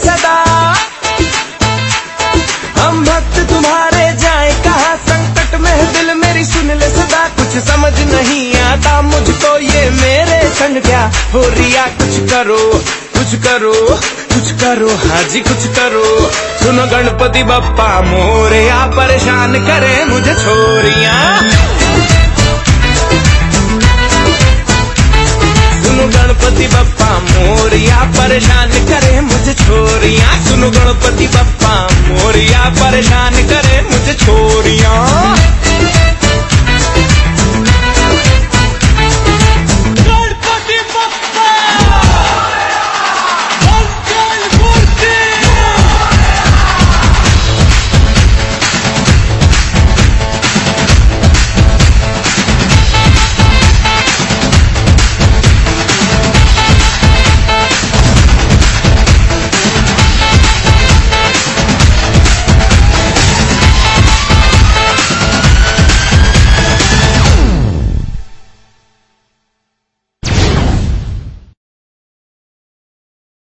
सदा हम भक्त तुम्हारे जाए, कहा संकट में दिल मेरी, सुन ले सदा, कुछ समझ नहीं आता मुझको ये मेरे संग क्या हो रिया। कुछ करो कुछ करो कुछ करो हाजी कुछ करो। सुनो गणपति बप्पा, मोरे परेशान करे मुझे छोरिया। परेशान करे मुझे छोरिया सुनो गणपति बप्पा मोरिया परेशान करे मुझे